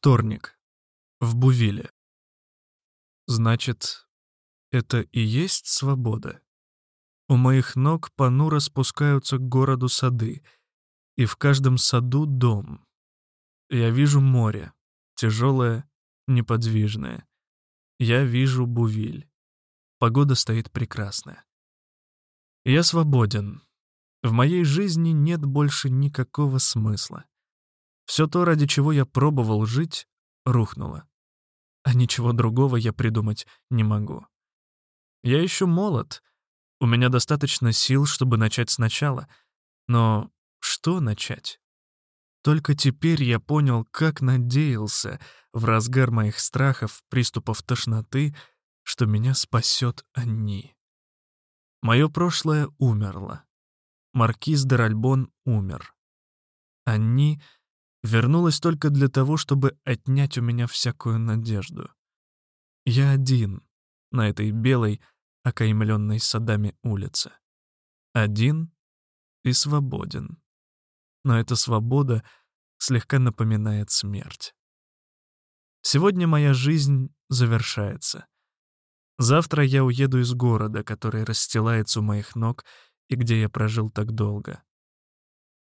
Вторник. В Бувиле. Значит, это и есть свобода? У моих ног понуро спускаются к городу сады, и в каждом саду дом. Я вижу море, тяжелое, неподвижное. Я вижу Бувиль. Погода стоит прекрасная. Я свободен. В моей жизни нет больше никакого смысла. Все то, ради чего я пробовал жить, рухнуло. А ничего другого я придумать не могу. Я еще молод. У меня достаточно сил, чтобы начать сначала. Но что начать? Только теперь я понял, как надеялся в разгар моих страхов, приступов тошноты, что меня спасет они. Мое прошлое умерло. Маркиз де Ральбон умер. Они вернулась только для того, чтобы отнять у меня всякую надежду. Я один на этой белой, окаймленной садами улице. Один и свободен. Но эта свобода слегка напоминает смерть. Сегодня моя жизнь завершается. Завтра я уеду из города, который расстилается у моих ног и где я прожил так долго.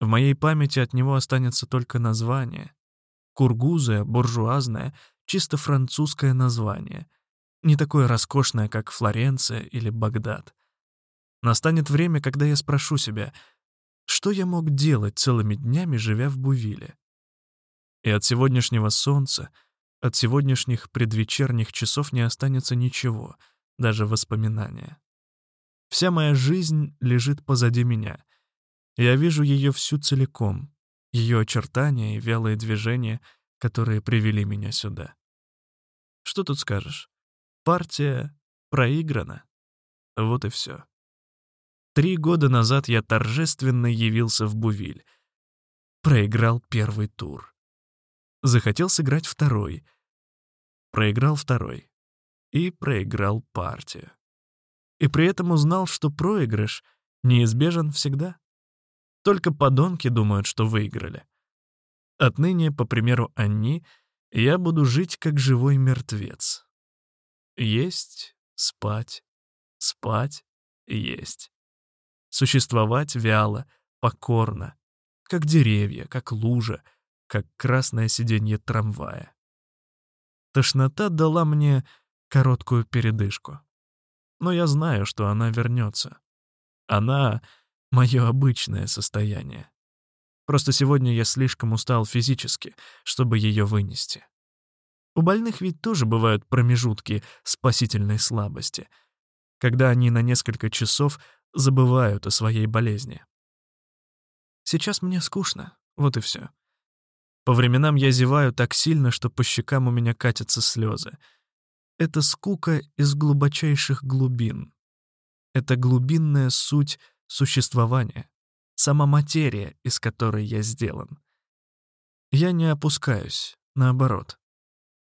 В моей памяти от него останется только название. Кургузое, буржуазное, чисто французское название. Не такое роскошное, как Флоренция или Багдад. Настанет время, когда я спрошу себя, что я мог делать целыми днями, живя в Бувиле? И от сегодняшнего солнца, от сегодняшних предвечерних часов не останется ничего, даже воспоминания. Вся моя жизнь лежит позади меня — я вижу ее всю целиком, ее очертания и вялые движения, которые привели меня сюда. Что тут скажешь? Партия проиграна. Вот и все. Три года назад я торжественно явился в Бувиль. Проиграл первый тур. Захотел сыграть второй. Проиграл второй. И проиграл партию. И при этом узнал, что проигрыш неизбежен всегда. Только подонки думают, что выиграли. Отныне, по примеру Анни, я буду жить как живой мертвец. Есть, спать, спать, есть. Существовать вяло, покорно, как деревья, как лужа, как красное сиденье трамвая. Тошнота дала мне короткую передышку. Но я знаю, что она вернется. Она мое обычное состояние. Просто сегодня я слишком устал физически, чтобы ее вынести. У больных ведь тоже бывают промежутки спасительной слабости, когда они на несколько часов забывают о своей болезни. Сейчас мне скучно, вот и все. По временам я зеваю так сильно, что по щекам у меня катятся слезы. Это скука из глубочайших глубин. Это глубинная суть существование, сама материя, из которой я сделан. Я не опускаюсь, наоборот.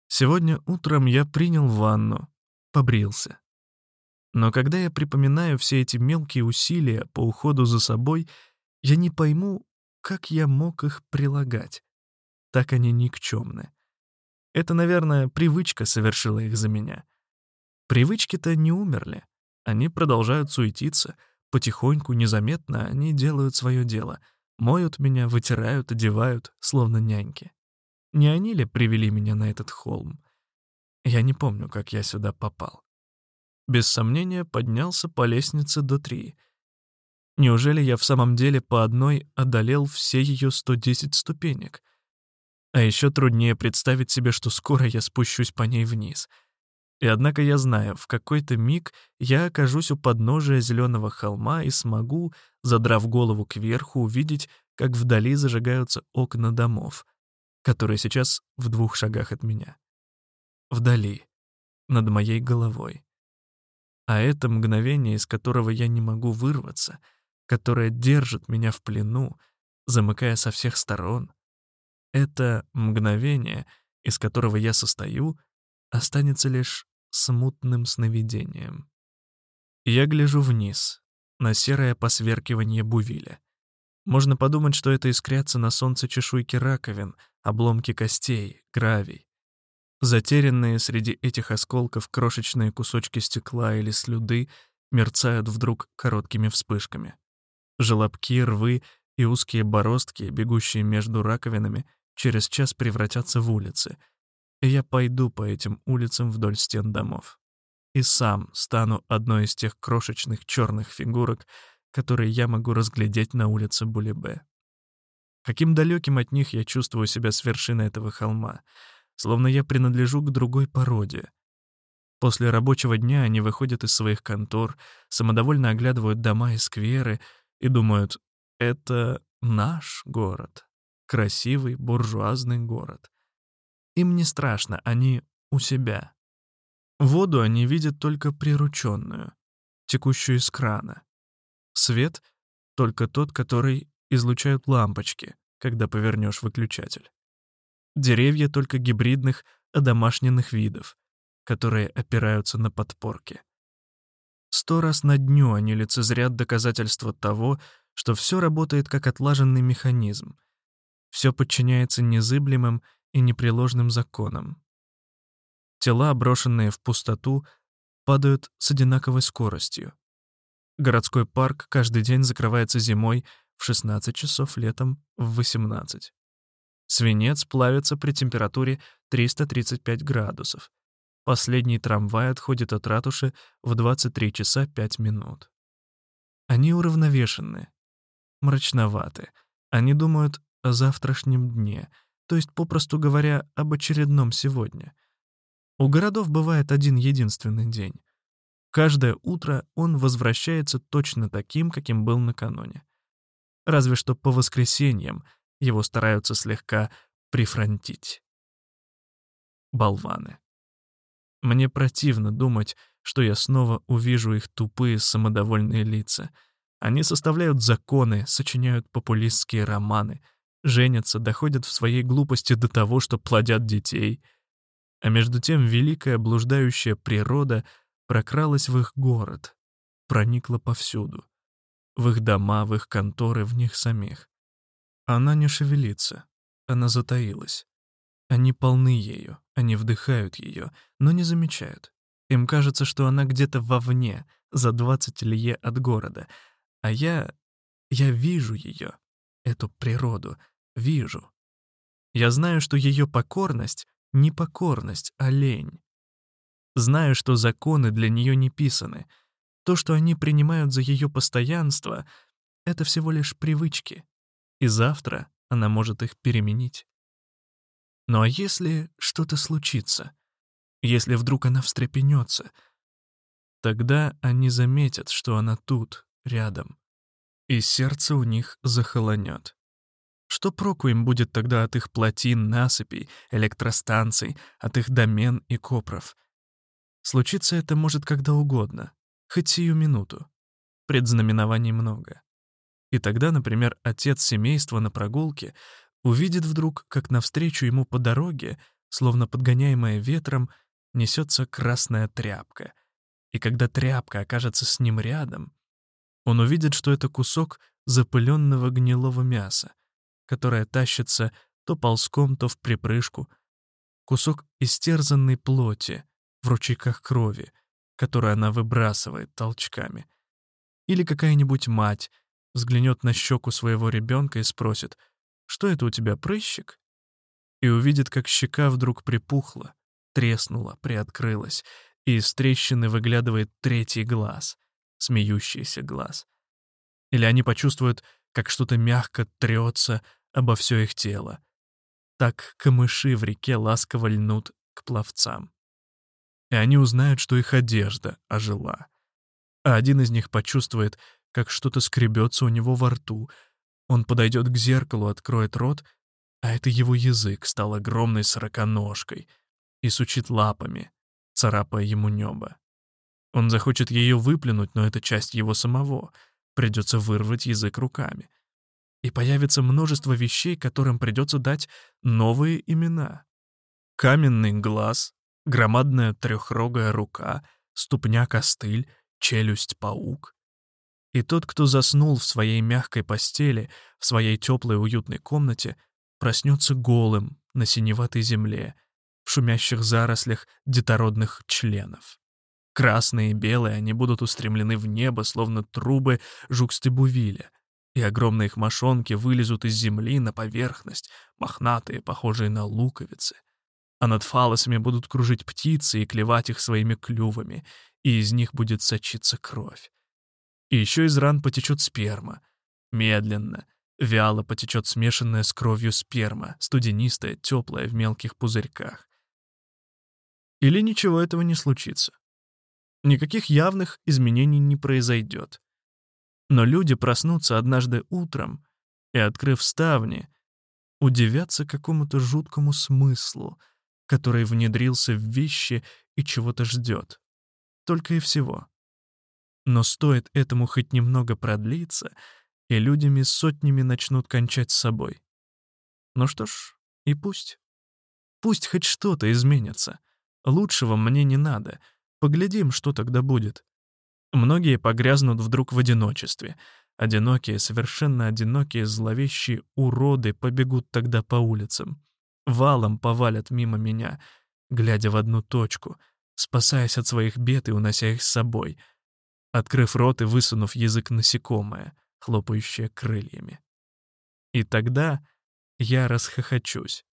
Сегодня утром я принял ванну, побрился. Но когда я припоминаю все эти мелкие усилия по уходу за собой, я не пойму, как я мог их прилагать. Так они никчемны. Это, наверное, привычка совершила их за меня. Привычки-то не умерли. Они продолжают суетиться — Потихоньку, незаметно они делают свое дело. Моют меня, вытирают, одевают, словно няньки. Не они ли привели меня на этот холм? Я не помню, как я сюда попал. Без сомнения, поднялся по лестнице до три. Неужели я в самом деле по одной одолел все ее 110 ступенек? А еще труднее представить себе, что скоро я спущусь по ней вниз — и однако я знаю, в какой-то миг я окажусь у подножия зеленого холма и смогу, задрав голову кверху, увидеть, как вдали зажигаются окна домов, которые сейчас в двух шагах от меня. Вдали, над моей головой. А это мгновение, из которого я не могу вырваться, которое держит меня в плену, замыкая со всех сторон, это мгновение, из которого я состою — останется лишь смутным сновидением. Я гляжу вниз, на серое посверкивание Бувиля. Можно подумать, что это искрятся на солнце чешуйки раковин, обломки костей, гравий. Затерянные среди этих осколков крошечные кусочки стекла или слюды мерцают вдруг короткими вспышками. Желобки, рвы и узкие бороздки, бегущие между раковинами, через час превратятся в улицы. Я пойду по этим улицам вдоль стен домов. И сам стану одной из тех крошечных черных фигурок, которые я могу разглядеть на улице Булебе. Каким далеким от них я чувствую себя с вершины этого холма, словно я принадлежу к другой породе. После рабочего дня они выходят из своих контор, самодовольно оглядывают дома и скверы и думают, это наш город, красивый буржуазный город. Им не страшно, они у себя. Воду они видят только прирученную, текущую из крана. Свет — только тот, который излучают лампочки, когда повернешь выключатель. Деревья только гибридных, одомашненных видов, которые опираются на подпорки. Сто раз на дню они лицезрят доказательства того, что все работает как отлаженный механизм. Все подчиняется незыблемым и непреложным законам. Тела, брошенные в пустоту, падают с одинаковой скоростью. Городской парк каждый день закрывается зимой в 16 часов, летом в 18. Свинец плавится при температуре 335 градусов. Последний трамвай отходит от ратуши в 23 часа 5 минут. Они уравновешены, мрачноваты. Они думают о завтрашнем дне, то есть, попросту говоря, об очередном сегодня. У городов бывает один единственный день. Каждое утро он возвращается точно таким, каким был накануне. Разве что по воскресеньям его стараются слегка прифронтить. Болваны. Мне противно думать, что я снова увижу их тупые самодовольные лица. Они составляют законы, сочиняют популистские романы, женятся, доходят в своей глупости до того, что плодят детей. А между тем великая блуждающая природа — прокралась в их город, проникла повсюду. В их дома, в их конторы, в них самих. Она не шевелится, она затаилась. Они полны ею, они вдыхают ее, но не замечают. Им кажется, что она где-то вовне, за 20 лье от города. А я... я вижу ее, эту природу, вижу. Я знаю, что ее покорность — не покорность, а лень. Знаю, что законы для нее не писаны. То, что они принимают за ее постоянство, это всего лишь привычки. И завтра она может их переменить. Ну а если что-то случится? Если вдруг она встрепенется? Тогда они заметят, что она тут, рядом. И сердце у них захолонет. Что проку им будет тогда от их плотин, насыпей, электростанций, от их домен и копров? Случиться это может когда угодно, хоть сию минуту. Предзнаменований много. И тогда, например, отец семейства на прогулке увидит вдруг, как навстречу ему по дороге, словно подгоняемая ветром, несется красная тряпка. И когда тряпка окажется с ним рядом, он увидит, что это кусок запыленного гнилого мяса, которое тащится то ползком, то в припрыжку, кусок истерзанной плоти, в ручейках крови, которую она выбрасывает толчками. Или какая-нибудь мать взглянет на щеку своего ребенка и спросит, «Что это у тебя, прыщик?» И увидит, как щека вдруг припухла, треснула, приоткрылась, и из трещины выглядывает третий глаз, смеющийся глаз. Или они почувствуют, как что-то мягко трется обо все их тело. Так камыши в реке ласково льнут к пловцам и они узнают, что их одежда ожила. А один из них почувствует, как что-то скребется у него во рту. Он подойдет к зеркалу, откроет рот, а это его язык стал огромной сороконожкой и сучит лапами, царапая ему небо. Он захочет ее выплюнуть, но это часть его самого. Придется вырвать язык руками. И появится множество вещей, которым придется дать новые имена. Каменный глаз, Громадная трехрогая рука, ступня-костыль, челюсть-паук. И тот, кто заснул в своей мягкой постели, в своей теплой уютной комнате, проснется голым на синеватой земле, в шумящих зарослях детородных членов. Красные и белые они будут устремлены в небо, словно трубы жукстебувиля, и огромные их вылезут из земли на поверхность, мохнатые, похожие на луковицы. А над фалосами будут кружить птицы и клевать их своими клювами, и из них будет сочиться кровь. И еще из ран потечет сперма. Медленно, вяло потечет смешанная с кровью сперма, студенистая, теплая, в мелких пузырьках. Или ничего этого не случится. Никаких явных изменений не произойдет. Но люди проснутся однажды утром и, открыв ставни, удивятся какому-то жуткому смыслу, который внедрился в вещи и чего-то ждет. Только и всего. Но стоит этому хоть немного продлиться, и людями сотнями начнут кончать с собой. Ну что ж, и пусть. Пусть хоть что-то изменится. Лучшего мне не надо — Поглядим, что тогда будет. Многие погрязнут вдруг в одиночестве. Одинокие, совершенно одинокие, зловещие уроды побегут тогда по улицам. Валом повалят мимо меня, глядя в одну точку, спасаясь от своих бед и унося их с собой, открыв рот и высунув язык насекомое, хлопающее крыльями. И тогда я расхохочусь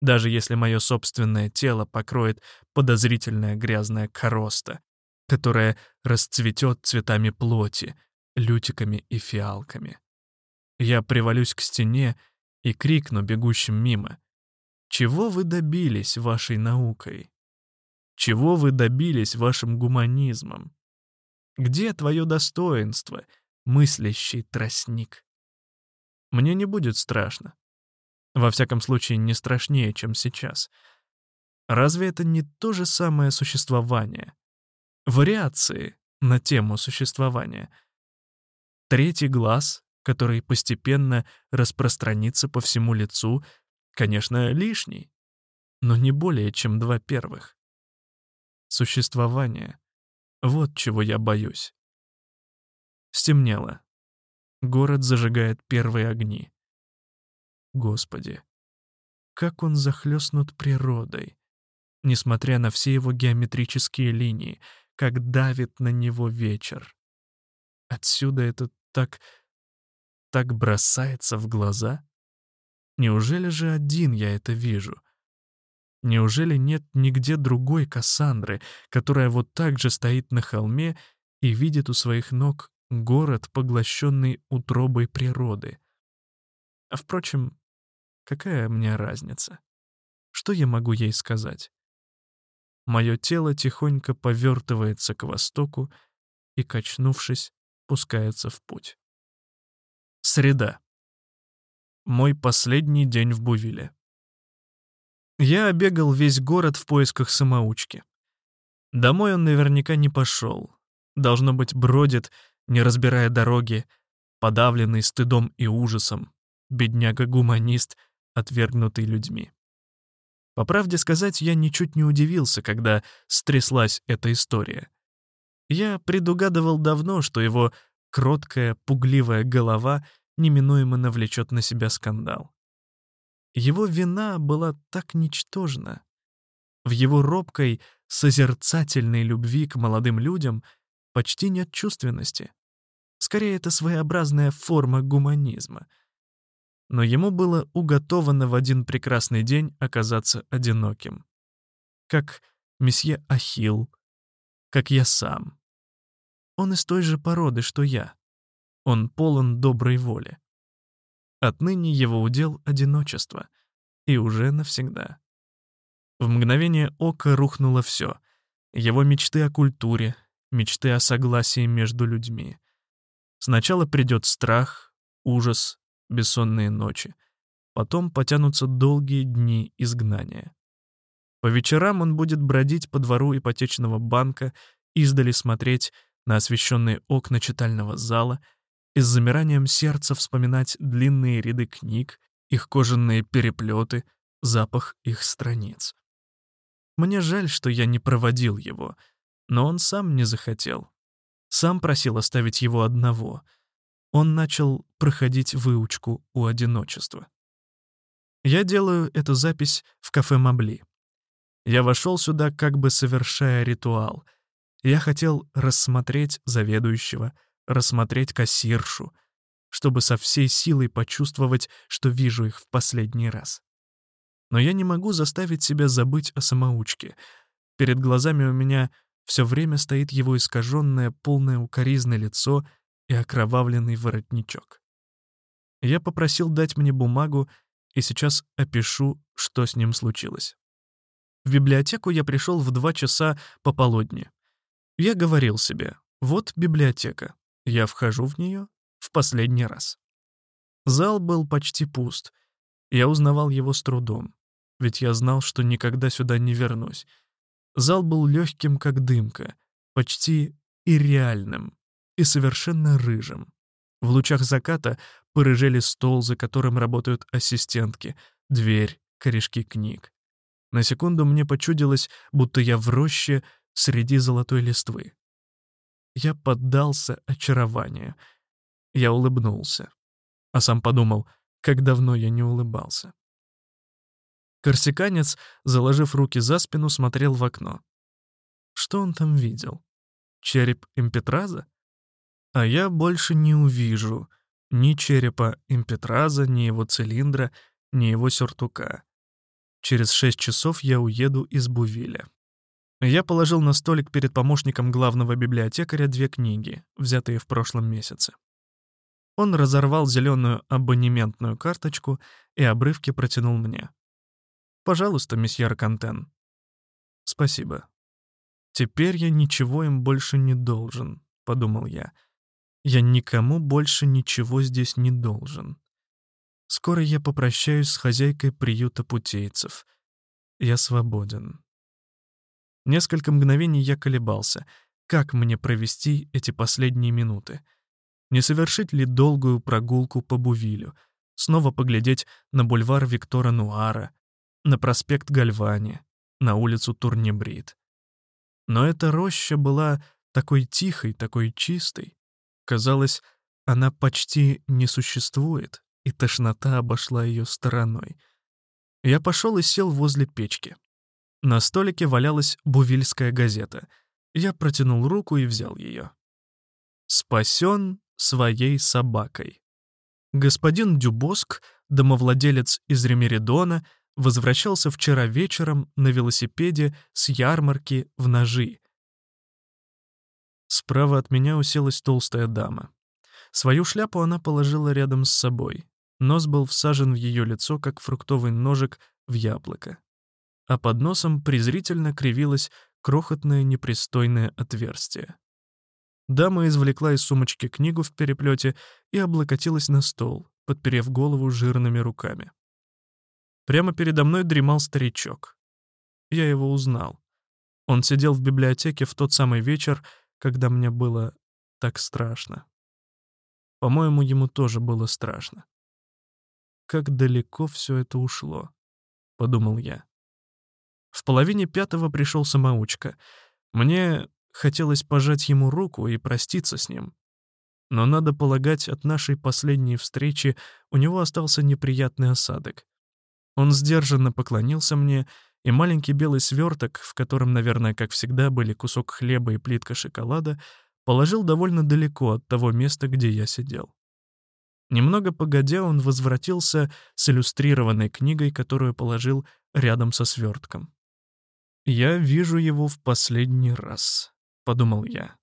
даже если мое собственное тело покроет подозрительная грязная короста, которая расцветет цветами плоти, лютиками и фиалками. Я привалюсь к стене и крикну бегущим мимо. «Чего вы добились вашей наукой? Чего вы добились вашим гуманизмом? Где твое достоинство, мыслящий тростник?» Мне не будет страшно. Во всяком случае, не страшнее, чем сейчас. Разве это не то же самое существование? Вариации на тему существования. Третий глаз, который постепенно распространится по всему лицу, конечно, лишний, но не более, чем два первых. Существование. Вот чего я боюсь. Стемнело. Город зажигает первые огни. Господи, как он захлестнут природой, несмотря на все его геометрические линии, как давит на него вечер. Отсюда это так... так бросается в глаза? Неужели же один я это вижу? Неужели нет нигде другой Кассандры, которая вот так же стоит на холме и видит у своих ног город, поглощенный утробой природы? А впрочем, Какая мне разница? Что я могу ей сказать? Мое тело тихонько повертывается к востоку и, качнувшись, пускается в путь. Среда. Мой последний день в Бувиле. Я обегал весь город в поисках самоучки. Домой он наверняка не пошел. Должно быть, бродит, не разбирая дороги, подавленный стыдом и ужасом. Бедняга-гуманист — отвергнутый людьми. По правде сказать, я ничуть не удивился, когда стряслась эта история. Я предугадывал давно, что его кроткая, пугливая голова неминуемо навлечет на себя скандал. Его вина была так ничтожна. В его робкой, созерцательной любви к молодым людям почти нет чувственности. Скорее, это своеобразная форма гуманизма — но ему было уготовано в один прекрасный день оказаться одиноким. Как месье Ахилл, как я сам. Он из той же породы, что я. Он полон доброй воли. Отныне его удел одиночество, и уже навсегда. В мгновение ока рухнуло все. Его мечты о культуре, мечты о согласии между людьми. Сначала придет страх, ужас, бессонные ночи. Потом потянутся долгие дни изгнания. По вечерам он будет бродить по двору ипотечного банка, издали смотреть на освещенные окна читального зала и с замиранием сердца вспоминать длинные ряды книг, их кожаные переплеты, запах их страниц. Мне жаль, что я не проводил его, но он сам не захотел. Сам просил оставить его одного. Он начал проходить выучку у одиночества. Я делаю эту запись в кафе Мабли. Я вошел сюда, как бы совершая ритуал. Я хотел рассмотреть заведующего, рассмотреть кассиршу, чтобы со всей силой почувствовать, что вижу их в последний раз. Но я не могу заставить себя забыть о самоучке. Перед глазами у меня все время стоит его искаженное, полное укоризное лицо и окровавленный воротничок. Я попросил дать мне бумагу, и сейчас опишу, что с ним случилось. В библиотеку я пришел в два часа пополудни. Я говорил себе, вот библиотека, я вхожу в нее в последний раз. Зал был почти пуст. Я узнавал его с трудом ведь я знал, что никогда сюда не вернусь. Зал был легким, как дымка, почти и реальным, и совершенно рыжим. В лучах заката порыжели стол, за которым работают ассистентки, дверь, корешки книг. На секунду мне почудилось, будто я в роще среди золотой листвы. Я поддался очарованию. Я улыбнулся. А сам подумал, как давно я не улыбался. Корсиканец, заложив руки за спину, смотрел в окно. Что он там видел? Череп импетраза? А я больше не увижу ни черепа импетраза, ни его цилиндра, ни его сюртука. Через шесть часов я уеду из Бувиля. Я положил на столик перед помощником главного библиотекаря две книги, взятые в прошлом месяце. Он разорвал зеленую абонементную карточку и обрывки протянул мне. Пожалуйста, месье Кантен. Спасибо. Теперь я ничего им больше не должен, подумал я. Я никому больше ничего здесь не должен. Скоро я попрощаюсь с хозяйкой приюта путейцев. Я свободен. Несколько мгновений я колебался. Как мне провести эти последние минуты? Не совершить ли долгую прогулку по Бувилю? Снова поглядеть на бульвар Виктора Нуара, на проспект Гальвани, на улицу Турнебрид. Но эта роща была такой тихой, такой чистой. Казалось, она почти не существует, и тошнота обошла ее стороной. Я пошел и сел возле печки. На столике валялась бувильская газета. Я протянул руку и взял ее. «Спасен своей собакой». Господин Дюбоск, домовладелец из Ремеридона, возвращался вчера вечером на велосипеде с ярмарки в ножи. Справа от меня уселась толстая дама. Свою шляпу она положила рядом с собой. Нос был всажен в ее лицо, как фруктовый ножик в яблоко. А под носом презрительно кривилось крохотное непристойное отверстие. Дама извлекла из сумочки книгу в переплете и облокотилась на стол, подперев голову жирными руками. Прямо передо мной дремал старичок. Я его узнал. Он сидел в библиотеке в тот самый вечер, когда мне было так страшно. По-моему, ему тоже было страшно. «Как далеко все это ушло», — подумал я. В половине пятого пришел самоучка. Мне хотелось пожать ему руку и проститься с ним. Но, надо полагать, от нашей последней встречи у него остался неприятный осадок. Он сдержанно поклонился мне, и маленький белый сверток, в котором, наверное, как всегда, были кусок хлеба и плитка шоколада, положил довольно далеко от того места, где я сидел. Немного погодя, он возвратился с иллюстрированной книгой, которую положил рядом со свертком. «Я вижу его в последний раз», — подумал я.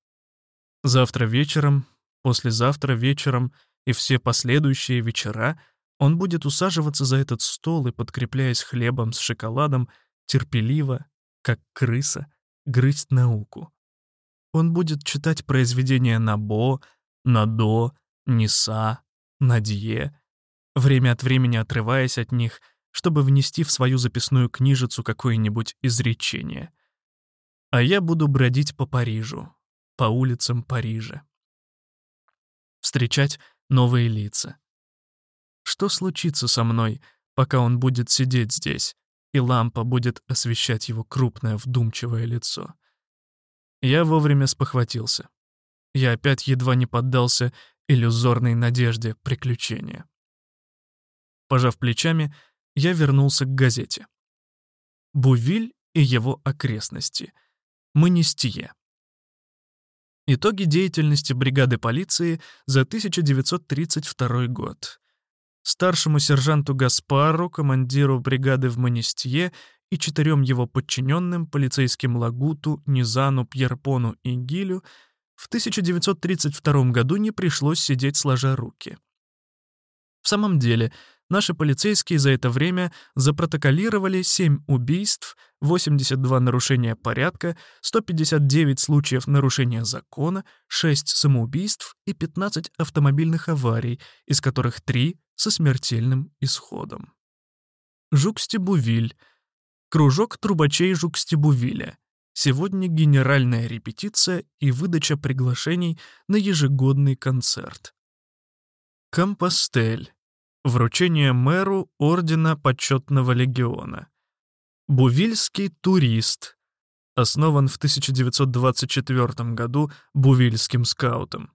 «Завтра вечером, послезавтра вечером и все последующие вечера — он будет усаживаться за этот стол и, подкрепляясь хлебом с шоколадом, терпеливо, как крыса, грызть науку. Он будет читать произведения на бо, на до, ниса, на дье, время от времени отрываясь от них, чтобы внести в свою записную книжицу какое-нибудь изречение. А я буду бродить по Парижу, по улицам Парижа. Встречать новые лица, что случится со мной, пока он будет сидеть здесь, и лампа будет освещать его крупное вдумчивое лицо? Я вовремя спохватился. Я опять едва не поддался иллюзорной надежде приключения. Пожав плечами, я вернулся к газете. Бувиль и его окрестности. Монестие. Итоги деятельности бригады полиции за 1932 год. Старшему сержанту Гаспару, командиру бригады в Монестье и четырем его подчиненным, полицейским Лагуту, Низану, Пьерпону и Гилю, в 1932 году не пришлось сидеть сложа руки. В самом деле, наши полицейские за это время запротоколировали 7 убийств, 82 нарушения порядка, 159 случаев нарушения закона, 6 самоубийств и 15 автомобильных аварий, из которых 3 со смертельным исходом. Жукстебувиль. Кружок трубачей Жукстебувиля. Сегодня генеральная репетиция и выдача приглашений на ежегодный концерт. Компостель. Вручение мэру Ордена Почетного Легиона. Бувильский турист. Основан в 1924 году Бувильским скаутом.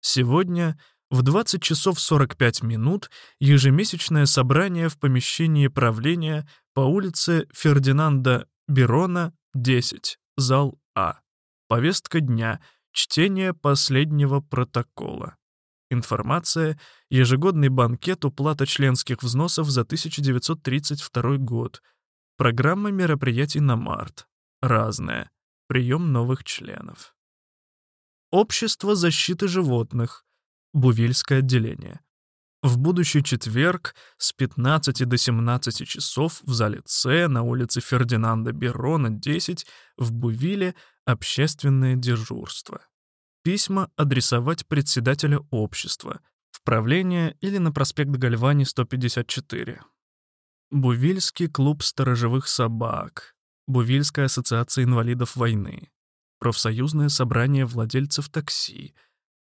Сегодня в 20 часов 45 минут ежемесячное собрание в помещении правления по улице Фердинанда Берона, 10, зал А. Повестка дня. Чтение последнего протокола. Информация. Ежегодный банкет уплата членских взносов за 1932 год. Программа мероприятий на март. Разная. Прием новых членов. Общество защиты животных. Бувильское отделение. В будущий четверг с 15 до 17 часов в зале С на улице Фердинанда Берона, 10, в Бувиле общественное дежурство. Письма адресовать председателю общества, в правление или на проспект Гальвани, 154. Бувильский клуб сторожевых собак, Бувильская ассоциация инвалидов войны, профсоюзное собрание владельцев такси,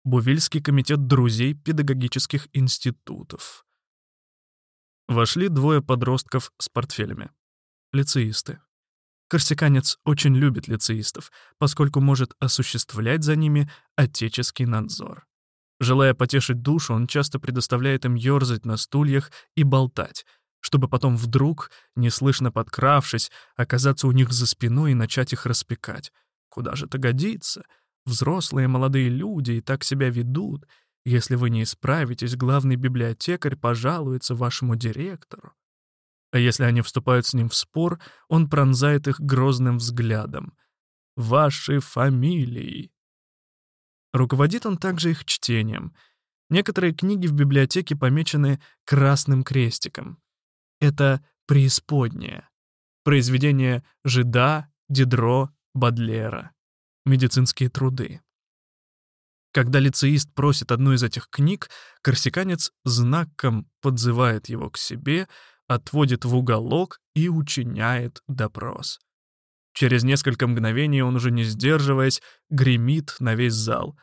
Бувильский комитет друзей педагогических институтов. Вошли двое подростков с портфелями. Лицеисты. Корсиканец очень любит лицеистов, поскольку может осуществлять за ними отеческий надзор. Желая потешить душу, он часто предоставляет им ёрзать на стульях и болтать, чтобы потом вдруг, неслышно подкравшись, оказаться у них за спиной и начать их распекать. Куда же это годится? Взрослые молодые люди и так себя ведут. Если вы не исправитесь, главный библиотекарь пожалуется вашему директору. А если они вступают с ним в спор, он пронзает их грозным взглядом. «Ваши фамилии». Руководит он также их чтением. Некоторые книги в библиотеке помечены красным крестиком. Это «Преисподняя». Произведение Жида, Дидро, Бадлера. Медицинские труды. Когда лицеист просит одну из этих книг, корсиканец знаком подзывает его к себе, отводит в уголок и учиняет допрос. Через несколько мгновений он уже не сдерживаясь, гремит на весь зал.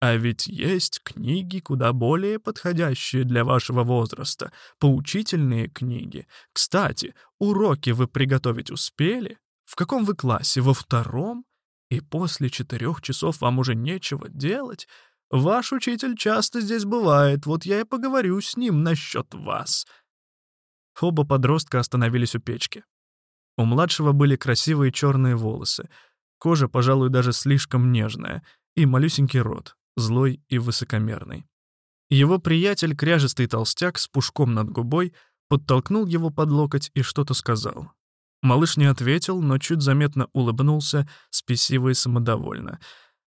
А ведь есть книги куда более подходящие для вашего возраста, поучительные книги. Кстати, уроки вы приготовить успели? В каком вы классе? Во втором? И после четырех часов вам уже нечего делать? Ваш учитель часто здесь бывает, вот я и поговорю с ним насчет вас. Оба подростка остановились у печки. У младшего были красивые черные волосы, кожа, пожалуй, даже слишком нежная, и малюсенький рот, злой и высокомерный. Его приятель, кряжистый толстяк с пушком над губой, подтолкнул его под локоть и что-то сказал. Малыш не ответил, но чуть заметно улыбнулся, спесиво и самодовольно.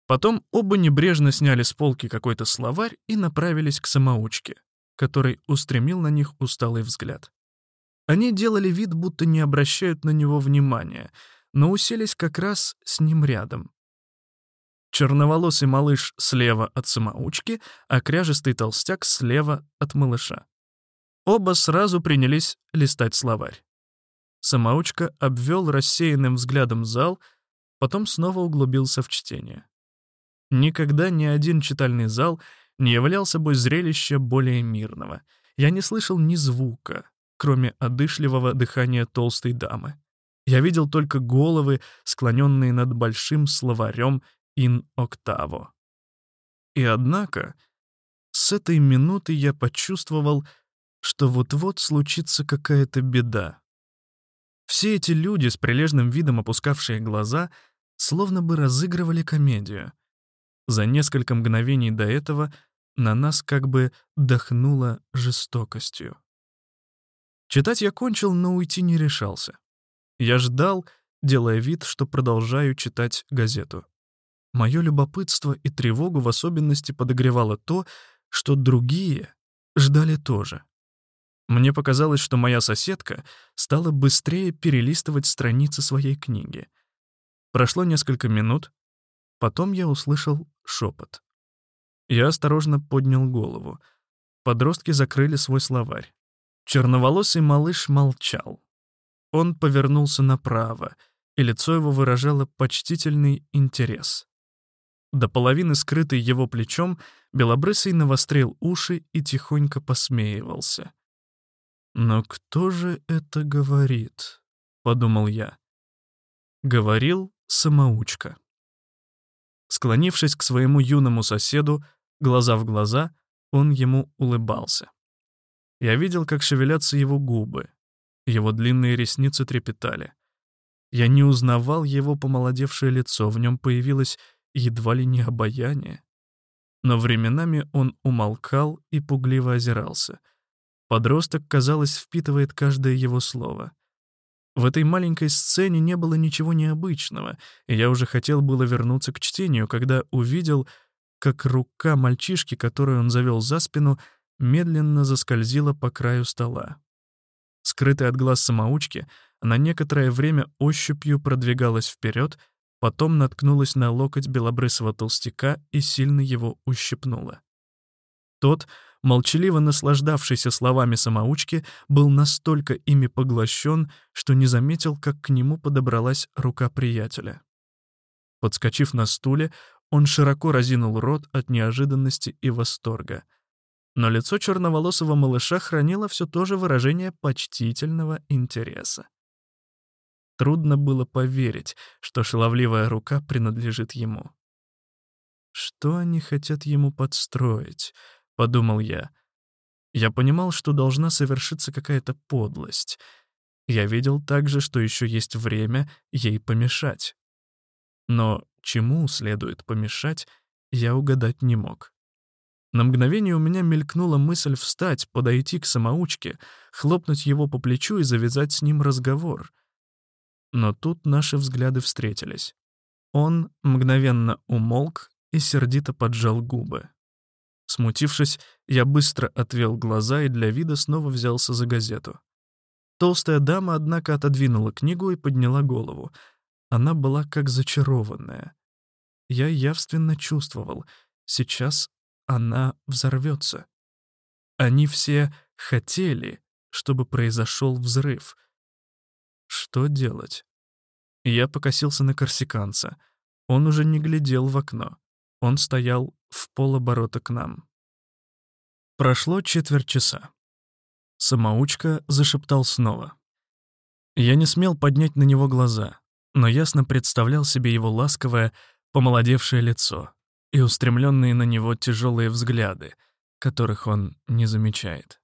Потом оба небрежно сняли с полки какой-то словарь и направились к самоучке, который устремил на них усталый взгляд. Они делали вид, будто не обращают на него внимания, но уселись как раз с ним рядом. Черноволосый малыш слева от самоучки, а кряжистый толстяк слева от малыша. Оба сразу принялись листать словарь. Самоучка обвел рассеянным взглядом зал, потом снова углубился в чтение. Никогда ни один читальный зал не являл собой зрелище более мирного. Я не слышал ни звука, кроме одышливого дыхания толстой дамы. Я видел только головы, склоненные над большим словарем ин октаво. И однако, с этой минуты я почувствовал, что вот-вот случится какая-то беда. Все эти люди с прилежным видом опускавшие глаза словно бы разыгрывали комедию. За несколько мгновений до этого на нас как бы дохнуло жестокостью. Читать я кончил, но уйти не решался. Я ждал, делая вид, что продолжаю читать газету. Мое любопытство и тревогу в особенности подогревало то, что другие ждали тоже. Мне показалось, что моя соседка стала быстрее перелистывать страницы своей книги. Прошло несколько минут, потом я услышал шепот. Я осторожно поднял голову. Подростки закрыли свой словарь. Черноволосый малыш молчал. Он повернулся направо, и лицо его выражало почтительный интерес. До половины скрытый его плечом, белобрысый навострил уши и тихонько посмеивался. «Но кто же это говорит?» — подумал я. Говорил самоучка. Склонившись к своему юному соседу, глаза в глаза, он ему улыбался. Я видел, как шевелятся его губы. Его длинные ресницы трепетали. Я не узнавал его помолодевшее лицо, в нем появилось едва ли не обаяние. Но временами он умолкал и пугливо озирался. Подросток, казалось, впитывает каждое его слово. В этой маленькой сцене не было ничего необычного, и я уже хотел было вернуться к чтению, когда увидел, как рука мальчишки, которую он завел за спину, медленно заскользила по краю стола. Скрытая от глаз самоучки, она некоторое время ощупью продвигалась вперед, потом наткнулась на локоть белобрысого толстяка и сильно его ущипнула. Тот, молчаливо наслаждавшийся словами самоучки, был настолько ими поглощен, что не заметил, как к нему подобралась рука приятеля. Подскочив на стуле, он широко разинул рот от неожиданности и восторга — но лицо черноволосого малыша хранило все то же выражение почтительного интереса. Трудно было поверить, что шаловливая рука принадлежит ему. «Что они хотят ему подстроить?» — подумал я. Я понимал, что должна совершиться какая-то подлость. Я видел также, что еще есть время ей помешать. Но чему следует помешать, я угадать не мог. На мгновение у меня мелькнула мысль встать, подойти к самоучке, хлопнуть его по плечу и завязать с ним разговор. Но тут наши взгляды встретились. Он мгновенно умолк и сердито поджал губы. Смутившись, я быстро отвел глаза и для вида снова взялся за газету. Толстая дама, однако, отодвинула книгу и подняла голову. Она была как зачарованная. Я явственно чувствовал, сейчас она взорвется. Они все хотели, чтобы произошел взрыв. Что делать? Я покосился на корсиканца. Он уже не глядел в окно. Он стоял в полоборота к нам. Прошло четверть часа. Самоучка зашептал снова. Я не смел поднять на него глаза, но ясно представлял себе его ласковое, помолодевшее лицо, и устремленные на него тяжелые взгляды, которых он не замечает.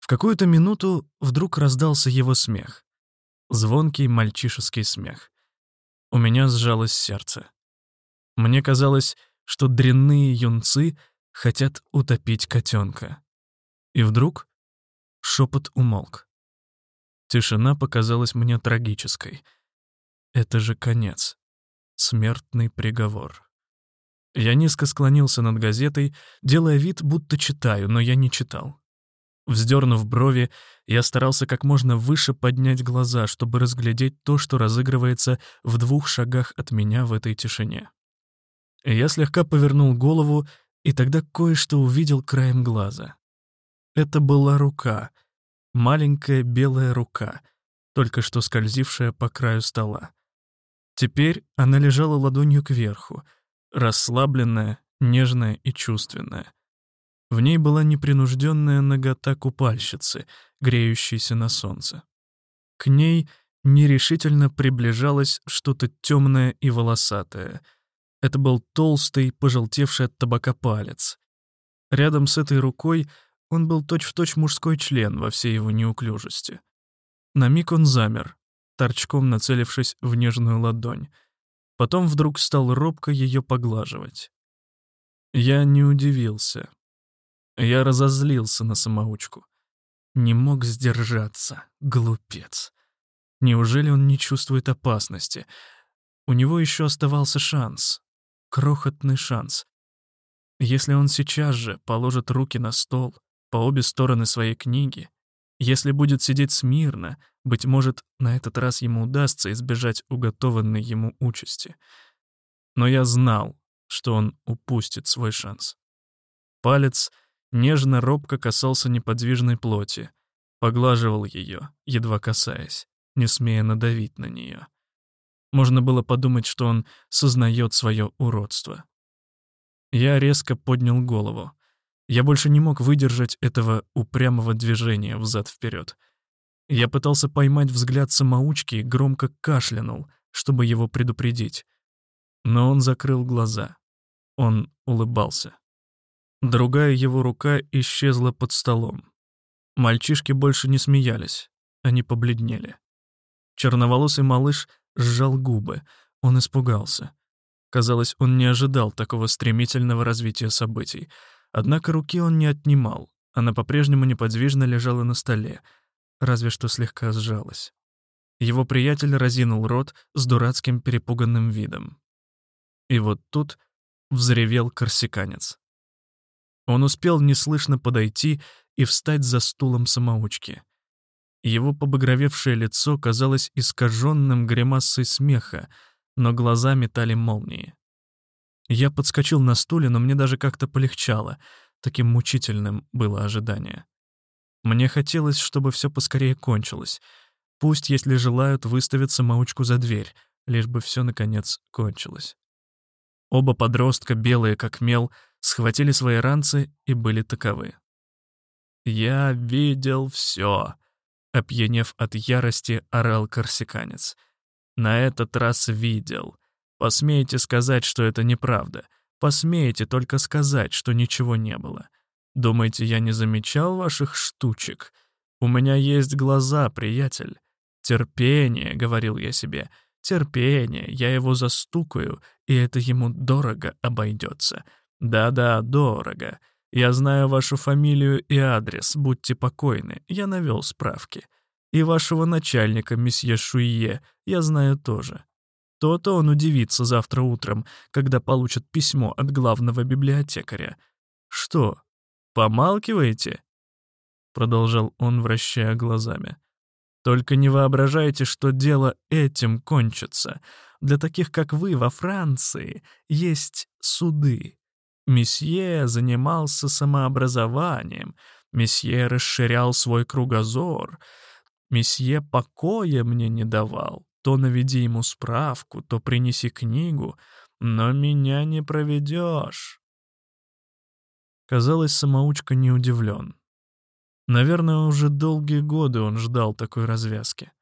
В какую-то минуту вдруг раздался его смех. Звонкий мальчишеский смех. У меня сжалось сердце. Мне казалось, что дрянные юнцы хотят утопить котенка. И вдруг шепот умолк. Тишина показалась мне трагической. Это же конец. Смертный приговор. Я низко склонился над газетой, делая вид, будто читаю, но я не читал. Вздернув брови, я старался как можно выше поднять глаза, чтобы разглядеть то, что разыгрывается в двух шагах от меня в этой тишине. Я слегка повернул голову, и тогда кое-что увидел краем глаза. Это была рука, маленькая белая рука, только что скользившая по краю стола. Теперь она лежала ладонью кверху — расслабленная, нежная и чувственная. В ней была непринужденная нагота купальщицы, греющейся на солнце. К ней нерешительно приближалось что-то темное и волосатое. Это был толстый, пожелтевший от табака палец. Рядом с этой рукой он был точь-в-точь точь мужской член во всей его неуклюжести. На миг он замер, торчком нацелившись в нежную ладонь. Потом вдруг стал робко ее поглаживать. Я не удивился. Я разозлился на самоучку. Не мог сдержаться, глупец. Неужели он не чувствует опасности? У него еще оставался шанс. Крохотный шанс. Если он сейчас же положит руки на стол, по обе стороны своей книги, если будет сидеть смирно, быть может, на этот раз ему удастся избежать уготованной ему участи. Но я знал, что он упустит свой шанс. Палец нежно-робко касался неподвижной плоти, поглаживал ее, едва касаясь, не смея надавить на нее. Можно было подумать, что он сознает свое уродство. Я резко поднял голову. Я больше не мог выдержать этого упрямого движения взад-вперед. Я пытался поймать взгляд самоучки и громко кашлянул, чтобы его предупредить. Но он закрыл глаза. Он улыбался. Другая его рука исчезла под столом. Мальчишки больше не смеялись, они побледнели. Черноволосый малыш сжал губы, он испугался. Казалось, он не ожидал такого стремительного развития событий. Однако руки он не отнимал, она по-прежнему неподвижно лежала на столе, разве что слегка сжалась. Его приятель разинул рот с дурацким перепуганным видом. И вот тут взревел корсиканец. Он успел неслышно подойти и встать за стулом самоучки. Его побагровевшее лицо казалось искаженным гримасой смеха, но глаза метали молнии. Я подскочил на стуле, но мне даже как-то полегчало. Таким мучительным было ожидание. Мне хотелось, чтобы все поскорее кончилось. Пусть, если желают, выставят самоучку за дверь, лишь бы все, наконец, кончилось. Оба подростка, белые как мел, схватили свои ранцы и были таковы. «Я видел все», — опьянев от ярости, орал корсиканец. «На этот раз видел. Посмеете сказать, что это неправда. Посмеете только сказать, что ничего не было. Думаете, я не замечал ваших штучек? У меня есть глаза, приятель. Терпение, — говорил я себе, — терпение, я его застукаю, и это ему дорого обойдется. Да-да, дорого. Я знаю вашу фамилию и адрес, будьте покойны, я навел справки. И вашего начальника, месье Шуие, я знаю тоже. То-то он удивится завтра утром, когда получит письмо от главного библиотекаря. Что, помалкиваете? Продолжал он, вращая глазами. Только не воображайте, что дело этим кончится. Для таких, как вы, во Франции есть суды. Месье занимался самообразованием, месье расширял свой кругозор, месье покоя мне не давал. То наведи ему справку, то принеси книгу, но меня не проведешь. Казалось, самоучка не удивлен. Наверное, уже долгие годы он ждал такой развязки.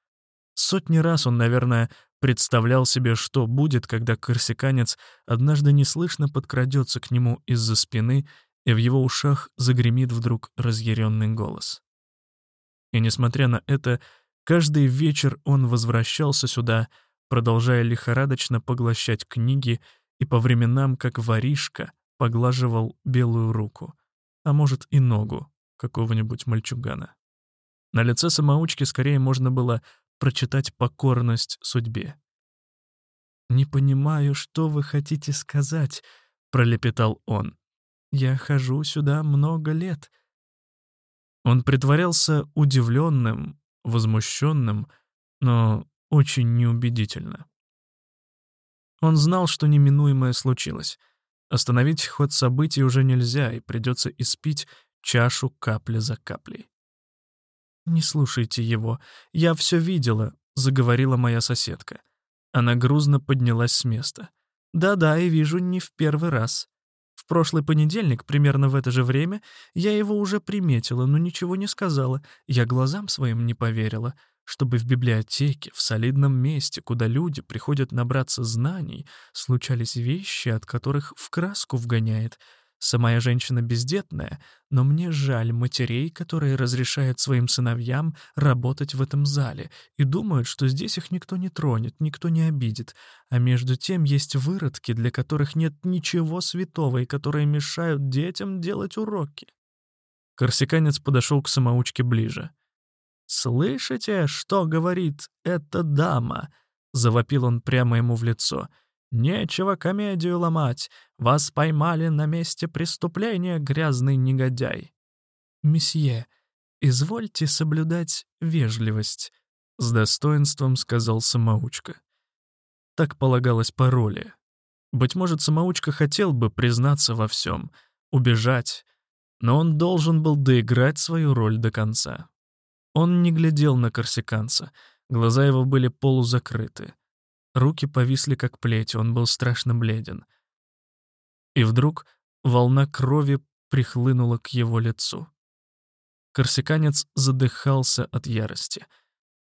Сотни раз он, наверное, представлял себе, что будет, когда корсиканец однажды неслышно подкрадется к нему из-за спины, и в его ушах загремит вдруг разъяренный голос. И несмотря на это, каждый вечер он возвращался сюда, продолжая лихорадочно поглощать книги и по временам, как воришка, поглаживал белую руку, а может и ногу какого-нибудь мальчугана. На лице самоучки скорее можно было прочитать покорность судьбе. «Не понимаю, что вы хотите сказать», — пролепетал он. «Я хожу сюда много лет». Он притворялся удивленным, возмущенным, но очень неубедительно. Он знал, что неминуемое случилось. Остановить ход событий уже нельзя, и придется испить чашу капли за каплей. «Не слушайте его. Я все видела», — заговорила моя соседка. Она грузно поднялась с места. «Да-да, и вижу не в первый раз. В прошлый понедельник, примерно в это же время, я его уже приметила, но ничего не сказала. Я глазам своим не поверила. Чтобы в библиотеке, в солидном месте, куда люди приходят набраться знаний, случались вещи, от которых в краску вгоняет. Сама я женщина бездетная, но мне жаль матерей, которые разрешают своим сыновьям работать в этом зале и думают, что здесь их никто не тронет, никто не обидит, а между тем есть выродки, для которых нет ничего святого и которые мешают детям делать уроки. Корсиканец подошел к самоучке ближе. «Слышите, что говорит эта дама?» — завопил он прямо ему в лицо. «Нечего комедию ломать. Вас поймали на месте преступления, грязный негодяй». «Месье, извольте соблюдать вежливость», — с достоинством сказал самоучка. Так полагалось по роли. Быть может, самоучка хотел бы признаться во всем, убежать, но он должен был доиграть свою роль до конца. Он не глядел на корсиканца, глаза его были полузакрыты. Руки повисли как плети, он был страшно бледен. И вдруг волна крови прихлынула к его лицу. Корсиканец задыхался от ярости.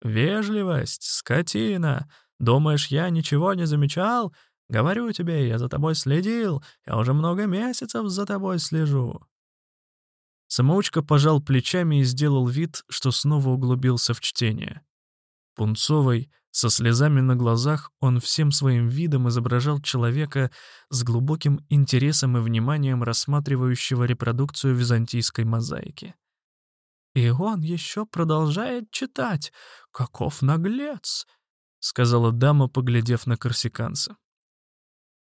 «Вежливость, скотина! Думаешь, я ничего не замечал? Говорю тебе, я за тобой следил, я уже много месяцев за тобой слежу. Самоучка пожал плечами и сделал вид, что снова углубился в чтение. Пунцовый, со слезами на глазах, он всем своим видом изображал человека с глубоким интересом и вниманием рассматривающего репродукцию византийской мозаики. «И он еще продолжает читать. Каков наглец!» — сказала дама, поглядев на корсиканца.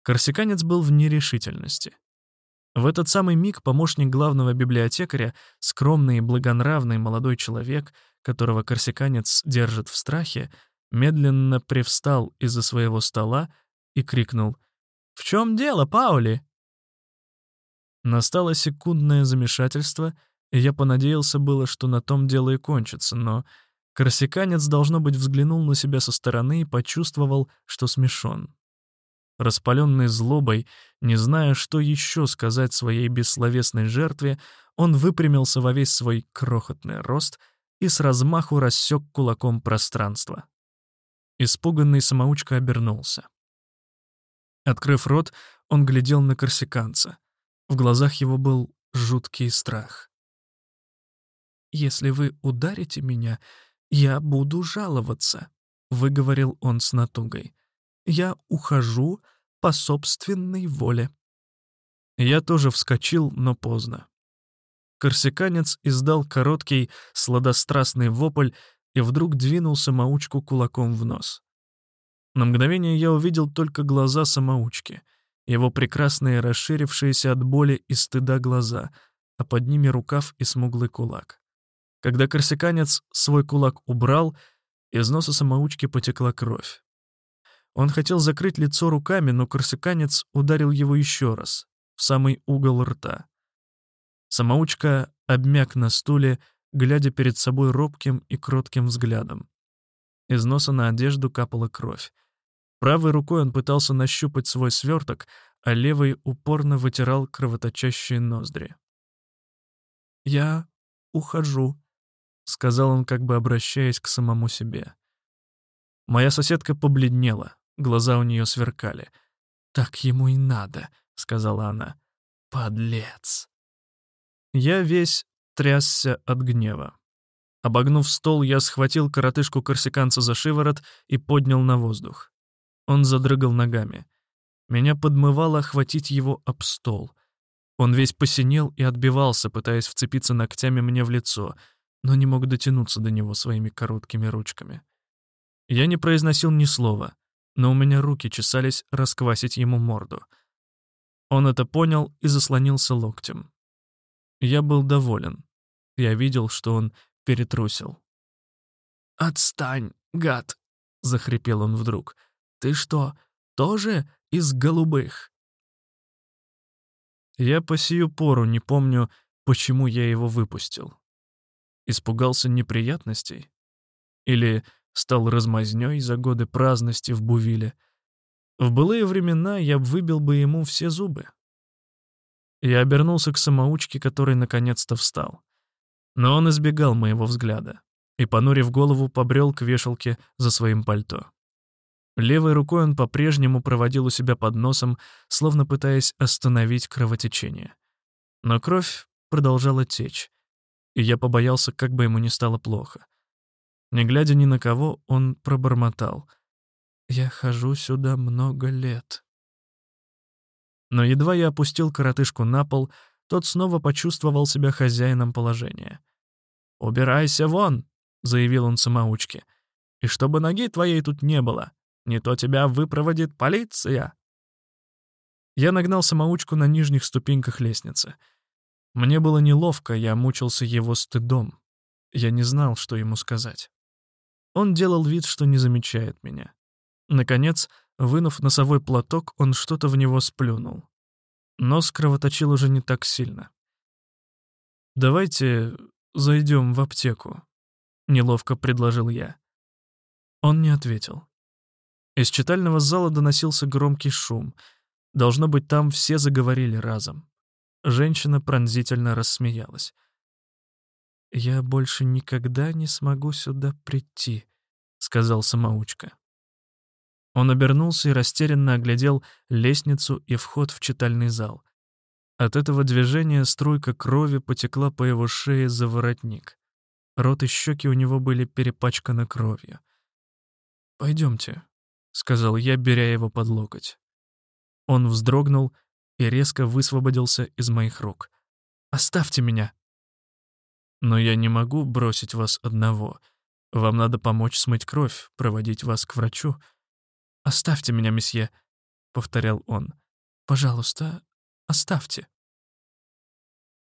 Корсиканец был в нерешительности. В этот самый миг помощник главного библиотекаря, скромный и благонравный молодой человек, которого корсиканец держит в страхе, медленно привстал из-за своего стола и крикнул «В чем дело, Паули?» Настало секундное замешательство, и я понадеялся было, что на том дело и кончится, но корсиканец, должно быть, взглянул на себя со стороны и почувствовал, что смешон. Распаленный злобой, не зная, что еще сказать своей бессловесной жертве, он выпрямился во весь свой крохотный рост и с размаху рассек кулаком пространство. Испуганный самоучка обернулся. Открыв рот, он глядел на корсиканца. В глазах его был жуткий страх. «Если вы ударите меня, я буду жаловаться», — выговорил он с натугой я ухожу по собственной воле». Я тоже вскочил, но поздно. Корсиканец издал короткий, сладострастный вопль и вдруг двинул самоучку кулаком в нос. На мгновение я увидел только глаза самоучки, его прекрасные расширившиеся от боли и стыда глаза, а под ними рукав и смуглый кулак. Когда корсиканец свой кулак убрал, из носа самоучки потекла кровь. Он хотел закрыть лицо руками, но корсиканец ударил его еще раз, в самый угол рта. Самоучка обмяк на стуле, глядя перед собой робким и кротким взглядом. Из носа на одежду капала кровь. Правой рукой он пытался нащупать свой сверток, а левой упорно вытирал кровоточащие ноздри. «Я ухожу», — сказал он, как бы обращаясь к самому себе. Моя соседка побледнела. Глаза у нее сверкали. «Так ему и надо», — сказала она. «Подлец». Я весь трясся от гнева. Обогнув стол, я схватил коротышку корсиканца за шиворот и поднял на воздух. Он задрыгал ногами. Меня подмывало охватить его об стол. Он весь посинел и отбивался, пытаясь вцепиться ногтями мне в лицо, но не мог дотянуться до него своими короткими ручками. Я не произносил ни слова — но у меня руки чесались расквасить ему морду. Он это понял и заслонился локтем. Я был доволен. Я видел, что он перетрусил. «Отстань, гад!» — захрипел он вдруг. «Ты что, тоже из голубых?» Я по сию пору не помню, почему я его выпустил. Испугался неприятностей? Или стал размазнёй за годы праздности в Бувиле. В былые времена я выбил бы ему все зубы. Я обернулся к самоучке, который наконец-то встал. Но он избегал моего взгляда. и, понурив голову, побрел к вешалке за своим пальто. Левой рукой он по-прежнему проводил у себя под носом, словно пытаясь остановить кровотечение. Но кровь продолжала течь, и я побоялся, как бы ему не стало плохо. Не глядя ни на кого, он пробормотал. «Я хожу сюда много лет». Но едва я опустил коротышку на пол, тот снова почувствовал себя хозяином положения. «Убирайся вон!» — заявил он самоучке. «И чтобы ноги твоей тут не было, не то тебя выпроводит полиция!» Я нагнал самоучку на нижних ступеньках лестницы. Мне было неловко, я мучился его стыдом. Я не знал, что ему сказать. Он делал вид, что не замечает меня. Наконец, вынув носовой платок, он что-то в него сплюнул. Нос кровоточил уже не так сильно. «Давайте зайдем в аптеку», — неловко предложил я. Он не ответил. Из читального зала доносился громкий шум. Должно быть, там все заговорили разом. Женщина пронзительно рассмеялась. «Я больше никогда не смогу сюда прийти», — сказал самоучка. Он обернулся и растерянно оглядел лестницу и вход в читальный зал. От этого движения струйка крови потекла по его шее за воротник. Рот и щеки у него были перепачканы кровью. «Пойдемте», — сказал я, беря его под локоть. Он вздрогнул и резко высвободился из моих рук. «Оставьте меня!» «Но я не могу бросить вас одного. Вам надо помочь смыть кровь, проводить вас к врачу», «Оставьте меня, месье», — повторял он. «Пожалуйста, оставьте».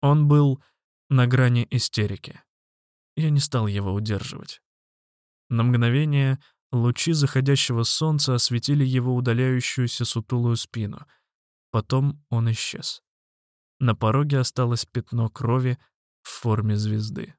Он был на грани истерики. Я не стал его удерживать. На мгновение лучи заходящего солнца осветили его удаляющуюся сутулую спину. Потом он исчез. На пороге осталось пятно крови в форме звезды.